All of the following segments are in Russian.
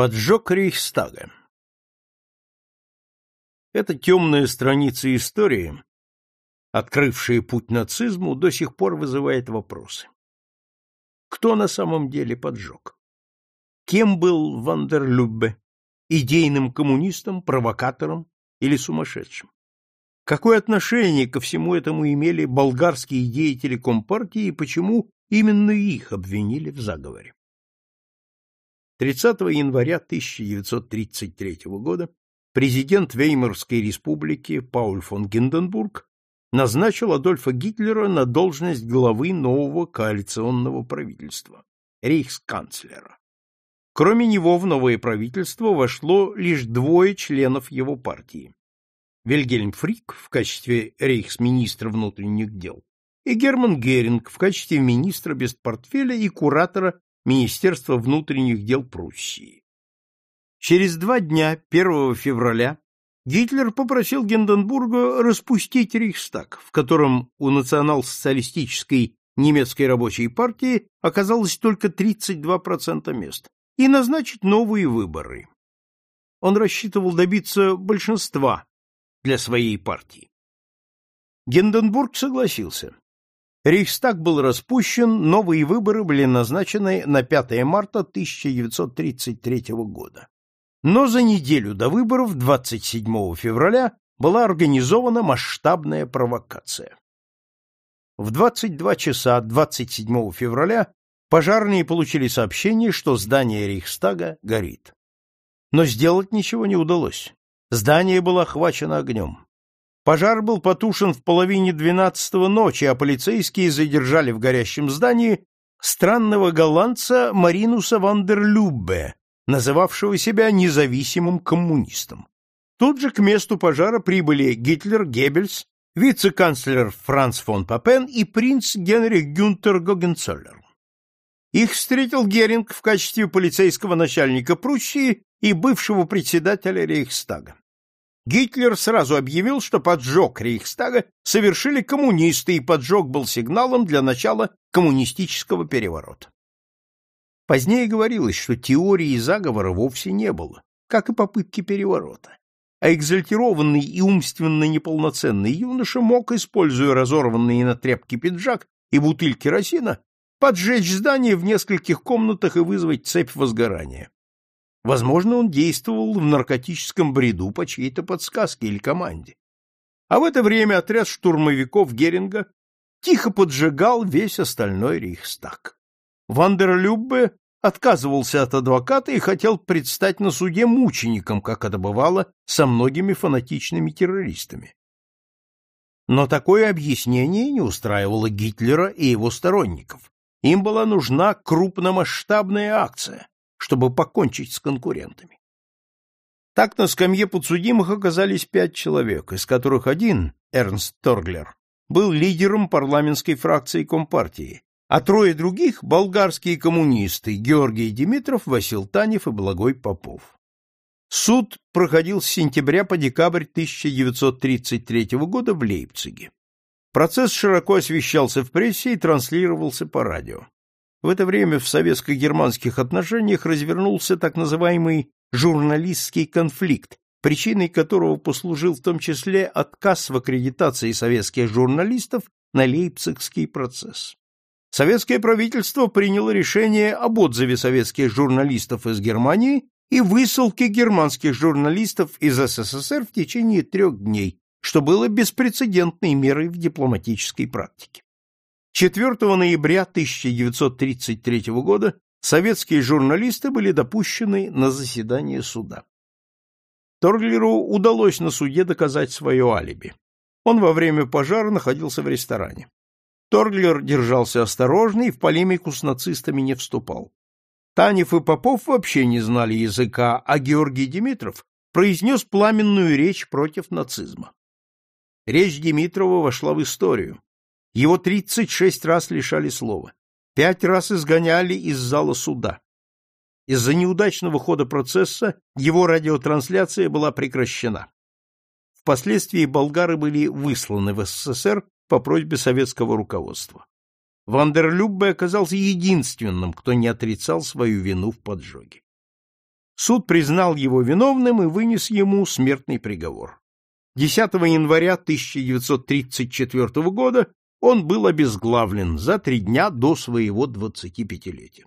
Поджог Рейхстага Эта темная страница истории, открывшая путь нацизму, до сих пор вызывает вопросы. Кто на самом деле поджег? Кем был Вандерлюббе? Идейным коммунистом, провокатором или сумасшедшим? Какое отношение ко всему этому имели болгарские деятели Компартии и почему именно их обвинили в заговоре? 30 января 1933 года президент Веймарской республики Пауль фон Гинденбург назначил Адольфа Гитлера на должность главы нового коалиционного правительства, рейхсканцлера. Кроме него в новое правительство вошло лишь двое членов его партии. Вильгельм Фрик в качестве рейхсминистра внутренних дел и Герман Геринг в качестве министра без портфеля и куратора Министерства внутренних дел Пруссии. Через два дня, 1 февраля, Гитлер попросил Гинденбурга распустить Рейхстаг, в котором у национал-социалистической немецкой рабочей партии оказалось только 32% мест, и назначить новые выборы. Он рассчитывал добиться большинства для своей партии. Гинденбург согласился. Рейхстаг был распущен, новые выборы были назначены на 5 марта 1933 года. Но за неделю до выборов, 27 февраля, была организована масштабная провокация. В 22 часа 27 февраля пожарные получили сообщение, что здание Рейхстага горит. Но сделать ничего не удалось. Здание было охвачено огнем. Пожар был потушен в половине двенадцатого ночи, а полицейские задержали в горящем здании странного голландца Маринуса Вандерлюббе, называвшего себя независимым коммунистом. Тут же к месту пожара прибыли Гитлер, Геббельс, вице-канцлер Франц фон Папен и принц Генрих Гюнтер Гогенцоллер. Их встретил Геринг в качестве полицейского начальника Пруссии и бывшего председателя Рейхстага. Гитлер сразу объявил, что поджог Рейхстага совершили коммунисты, и поджог был сигналом для начала коммунистического переворота. Позднее говорилось, что теории заговора вовсе не было, как и попытки переворота. А экзальтированный и умственно неполноценный юноша мог, используя разорванный на тряпке пиджак и бутыль керосина, поджечь здание в нескольких комнатах и вызвать цепь возгорания. Возможно, он действовал в наркотическом бреду по чьей-то подсказке или команде. А в это время отряд штурмовиков Геринга тихо поджигал весь остальной Рейхстаг. Вандерлюббе отказывался от адвоката и хотел предстать на суде мучеником, как это бывало со многими фанатичными террористами. Но такое объяснение не устраивало Гитлера и его сторонников. Им была нужна крупномасштабная акция, чтобы покончить с конкурентами. Так на скамье подсудимых оказались пять человек, из которых один, Эрнст Торглер, был лидером парламентской фракции Компартии, а трое других — болгарские коммунисты Георгий Димитров, Васил Танев и Благой Попов. Суд проходил с сентября по декабрь 1933 года в Лейпциге. Процесс широко освещался в прессе и транслировался по радио. В это время в советско-германских отношениях развернулся так называемый журналистский конфликт, причиной которого послужил в том числе отказ в аккредитации советских журналистов на Лейпцигский процесс. Советское правительство приняло решение об отзыве советских журналистов из Германии и высылке германских журналистов из СССР в течение трех дней, что было беспрецедентной мерой в дипломатической практике. 4 ноября 1933 года советские журналисты были допущены на заседание суда. Торглеру удалось на суде доказать свое алиби. Он во время пожара находился в ресторане. Торглер держался осторожно и в полемику с нацистами не вступал. Танев и Попов вообще не знали языка, а Георгий Димитров произнес пламенную речь против нацизма. Речь Димитрова вошла в историю. Его 36 раз лишали слова, пять раз изгоняли из зала суда. Из-за неудачного хода процесса его радиотрансляция была прекращена. Впоследствии болгары были высланы в СССР по просьбе советского руководства. Вандерлюббе оказался единственным, кто не отрицал свою вину в поджоге. суд признал его виновным и вынес ему смертный приговор. 10 января 1934 года он был обезглавлен за три дня до своего 25-летия.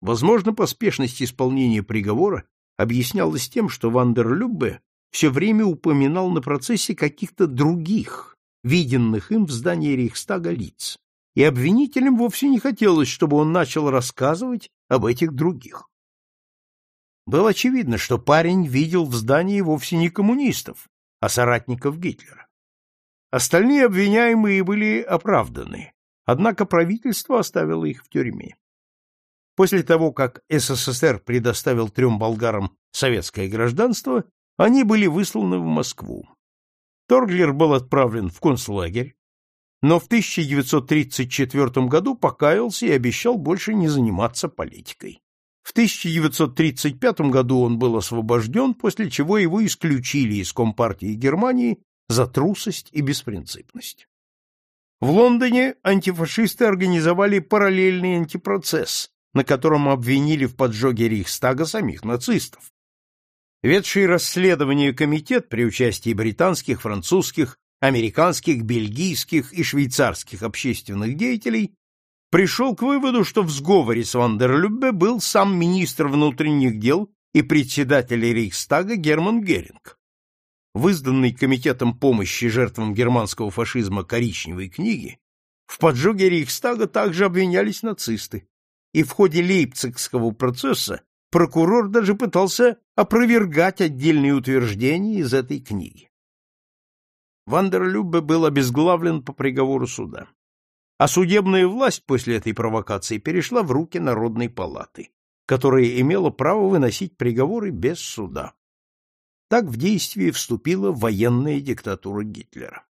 Возможно, поспешность исполнения приговора объяснялась тем, что Вандерлюббе все время упоминал на процессе каких-то других, виденных им в здании Рейхстага лиц, и обвинителям вовсе не хотелось, чтобы он начал рассказывать об этих других. Было очевидно, что парень видел в здании вовсе не коммунистов, а соратников Гитлера. Остальные обвиняемые были оправданы, однако правительство оставило их в тюрьме. После того, как СССР предоставил трем болгарам советское гражданство, они были высланы в Москву. Торглер был отправлен в концлагерь, но в 1934 году покаялся и обещал больше не заниматься политикой. В 1935 году он был освобожден, после чего его исключили из Компартии Германии за трусость и беспринципность. В Лондоне антифашисты организовали параллельный антипроцесс, на котором обвинили в поджоге Рейхстага самих нацистов. Ведший расследование комитет при участии британских, французских, американских, бельгийских и швейцарских общественных деятелей пришел к выводу, что в сговоре с Вандерлюбе был сам министр внутренних дел и председатель Рейхстага Герман Геринг. В изданной комитетом помощи жертвам германского фашизма коричневой книги в поджоге Рейхстага также обвинялись нацисты, и в ходе Лейпцигского процесса прокурор даже пытался опровергать отдельные утверждения из этой книги. Вандерлюбе был обезглавлен по приговору суда а судебная власть после этой провокации перешла в руки Народной палаты, которая имела право выносить приговоры без суда. Так в действие вступила военная диктатура Гитлера.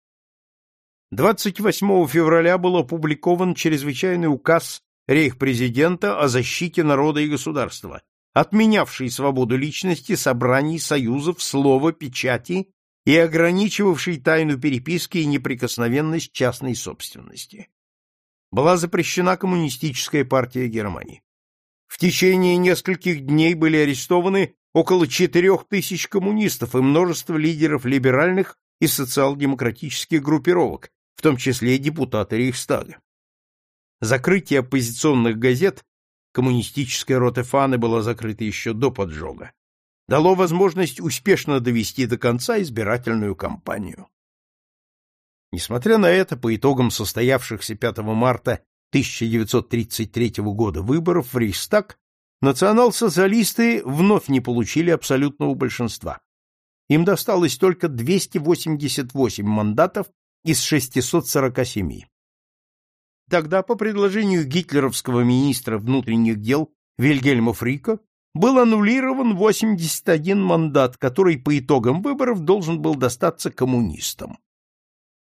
28 февраля был опубликован чрезвычайный указ рейх-президента о защите народа и государства, отменявший свободу личности, собраний, союзов, слова, печати и ограничивавший тайну переписки и неприкосновенность частной собственности была запрещена коммунистическая партия Германии. В течение нескольких дней были арестованы около четырех тысяч коммунистов и множество лидеров либеральных и социал-демократических группировок, в том числе и депутаты Рейхстага. Закрытие оппозиционных газет, коммунистическая рота Фаны была закрыта еще до поджога, дало возможность успешно довести до конца избирательную кампанию. Несмотря на это, по итогам состоявшихся 5 марта 1933 года выборов в Рейхстаг, национал-социалисты вновь не получили абсолютного большинства. Им досталось только 288 мандатов из 647. Тогда, по предложению гитлеровского министра внутренних дел Вильгельма Фрика, был аннулирован 81 мандат, который по итогам выборов должен был достаться коммунистам.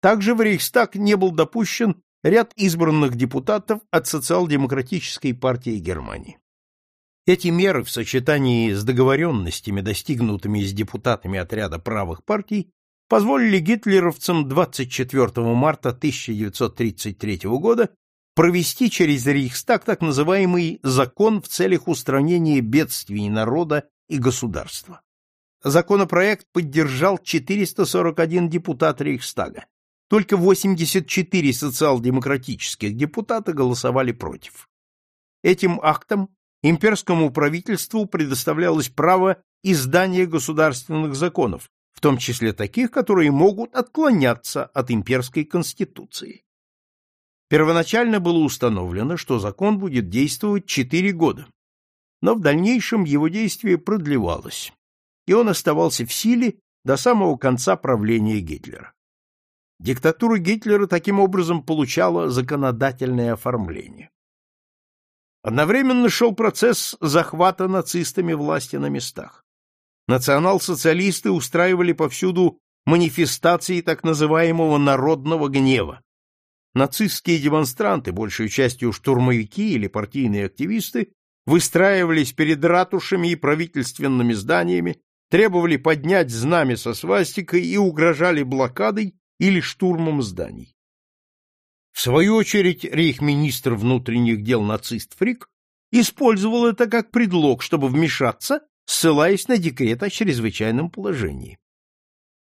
Также в Рейхстаг не был допущен ряд избранных депутатов от социал-демократической партии Германии. Эти меры в сочетании с договоренностями, достигнутыми с депутатами отряда правых партий, позволили гитлеровцам 24 марта 1933 года провести через Рейхстаг так называемый «закон в целях устранения бедствий народа и государства». Законопроект поддержал 441 депутат Рейхстага, только 84 социал-демократических депутата голосовали против. Этим актом имперскому правительству предоставлялось право издания государственных законов, в том числе таких, которые могут отклоняться от имперской конституции. Первоначально было установлено, что закон будет действовать 4 года, но в дальнейшем его действие продлевалось, и он оставался в силе до самого конца правления Гитлера. Диктатура Гитлера таким образом получала законодательное оформление. Одновременно шел процесс захвата нацистами власти на местах. Национал-социалисты устраивали повсюду манифестации так называемого народного гнева. Нацистские демонстранты, большей частью штурмовики или партийные активисты, выстраивались перед ратушами и правительственными зданиями, требовали поднять знамя со свастикой и угрожали блокадой или штурмом зданий. В свою очередь, рейхминистр внутренних дел нацист Фрик использовал это как предлог, чтобы вмешаться, ссылаясь на декрет о чрезвычайном положении.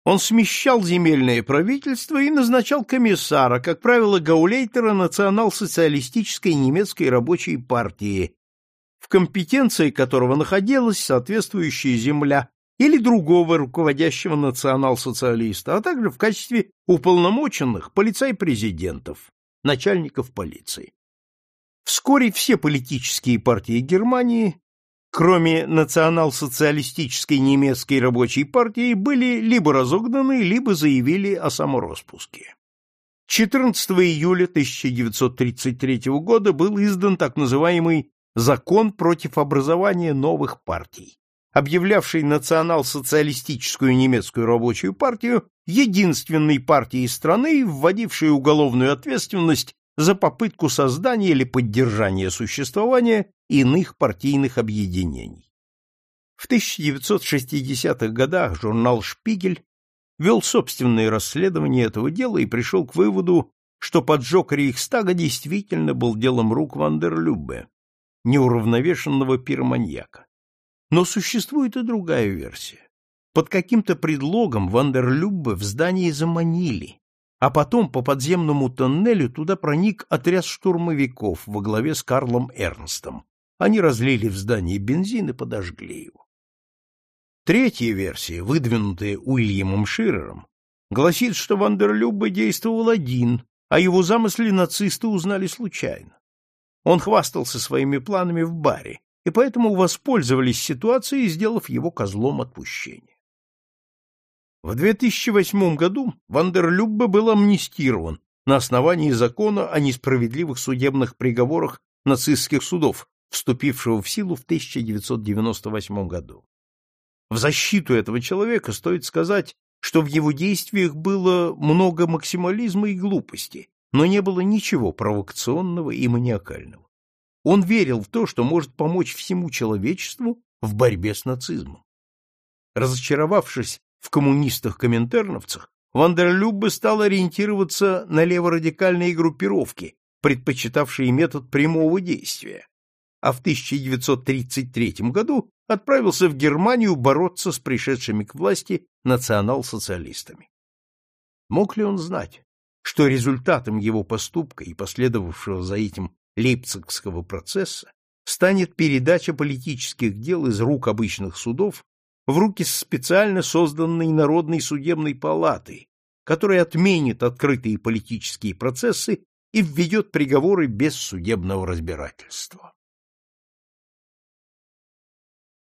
Он смещал земельное правительство и назначал комиссара, как правило, гаулейтера национал-социалистической немецкой рабочей партии, в компетенции которого находилась соответствующая земля или другого руководящего национал-социалиста, а также в качестве уполномоченных полицай-президентов, начальников полиции. Вскоре все политические партии Германии кроме национал-социалистической немецкой рабочей партии, были либо разогнаны, либо заявили о самороспуске. 14 июля 1933 года был издан так называемый «Закон против образования новых партий», объявлявший национал-социалистическую немецкую рабочую партию единственной партией страны, вводившей уголовную ответственность за попытку создания или поддержания существования иных партийных объединений. В 1960-х годах журнал «Шпигель» вел собственное расследование этого дела и пришел к выводу, что поджог Рейхстага действительно был делом рук Вандерлюбе, неуравновешенного пироманьяка. Но существует и другая версия. Под каким-то предлогом Вандерлюбе в здании заманили, а потом по подземному тоннелю туда проник отряд штурмовиков во главе с Карлом Эрнстом. Они разлили в здании бензин и подожгли его. Третья версия, выдвинутая Уильямом Ширером, гласит, что Вандерлюбе действовал один, а его замысле нацисты узнали случайно. Он хвастался своими планами в баре, и поэтому воспользовались ситуацией, сделав его козлом отпущения. В 2008 году Вандерлюббе был амнистирован на основании закона о несправедливых судебных приговорах нацистских судов, вступившего в силу в 1998 году. В защиту этого человека стоит сказать, что в его действиях было много максимализма и глупости, но не было ничего провокационного и маниакального. Он верил в то, что может помочь всему человечеству в борьбе с нацизмом. Разочаровавшись в коммунистах-коминтерновцах, Вандерлюббе стал ориентироваться на леворадикальные группировки, предпочитавшие метод прямого действия, а в 1933 году отправился в Германию бороться с пришедшими к власти национал-социалистами. Мог ли он знать, что результатом его поступка и последовавшего за этим Лейпцигского процесса станет передача политических дел из рук обычных судов в руки специально созданной Народной судебной палаты, которая отменит открытые политические процессы и введет приговоры без судебного разбирательства.